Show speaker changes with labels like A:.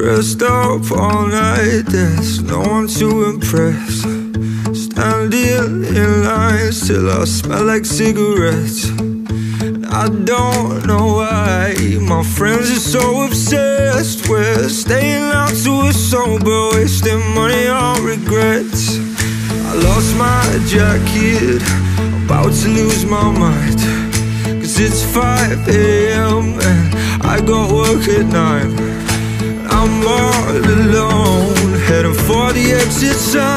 A: Dressed up all night, there's no one to impress. Standing in lines till I smell like cigarettes. I don't know why my friends are so obsessed with staying out till we're sober, wasting money on regrets. I lost my jacket, about to lose my mind. Cause it's 5 a.m. and I got work at 9. I'm all alone, heading for the exit signs